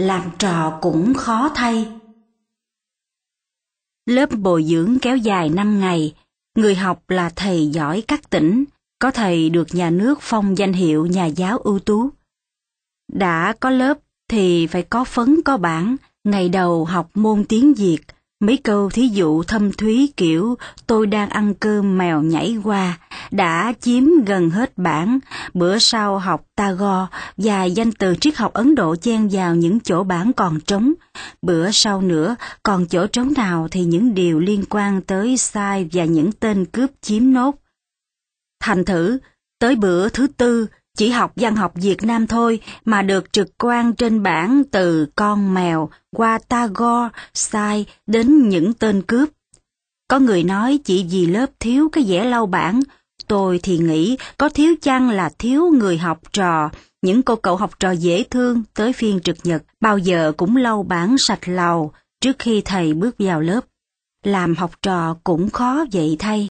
làm trò cũng khó thay. Lớp bồi dưỡng kéo dài 5 ngày, người học là thầy giỏi các tỉnh, có thầy được nhà nước phong danh hiệu nhà giáo ưu tú. Đã có lớp thì phải có phấn có bản, ngày đầu học môn tiếng Việt, mấy câu thí dụ thâm thúy kiểu tôi đang ăn cơm mèo nhảy qua, đã chiếm gần hết bản, bữa sau học Tagore và danh từ triết học Ấn Độ chen vào những chỗ bản còn trống, bữa sau nữa còn chỗ trống nào thì những điều liên quan tới sai và những tên cướp chiếm nốt. Thành thử, tới bữa thứ tư, chỉ học văn học Việt Nam thôi mà được trực quan trên bảng từ con mèo qua Tagore, sai đến những tên cướp. Có người nói chỉ vì lớp thiếu cái vẻ lau bảng, tôi thì nghĩ có thiếu chăng là thiếu người học trò, những cô cậu học trò dễ thương tới phiên trực nhật bao giờ cũng lau bảng sạch lầu trước khi thầy bước vào lớp. Làm học trò cũng khó vậy thay.